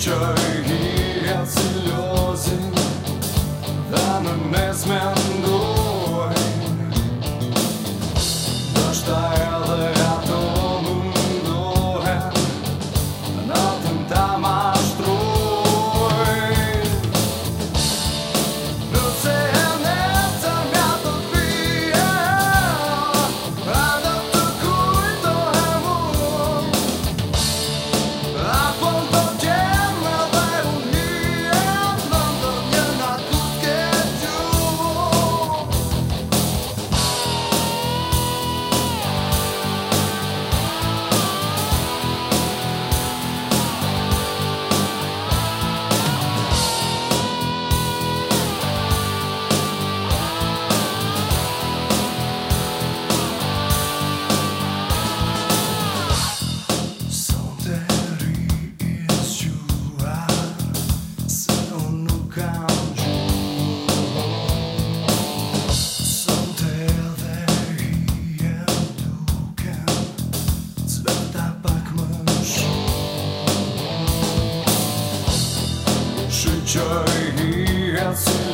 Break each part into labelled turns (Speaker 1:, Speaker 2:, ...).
Speaker 1: чужие слезы, да, но не смел. joy he has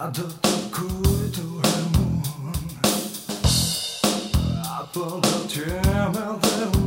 Speaker 1: Apple the trim and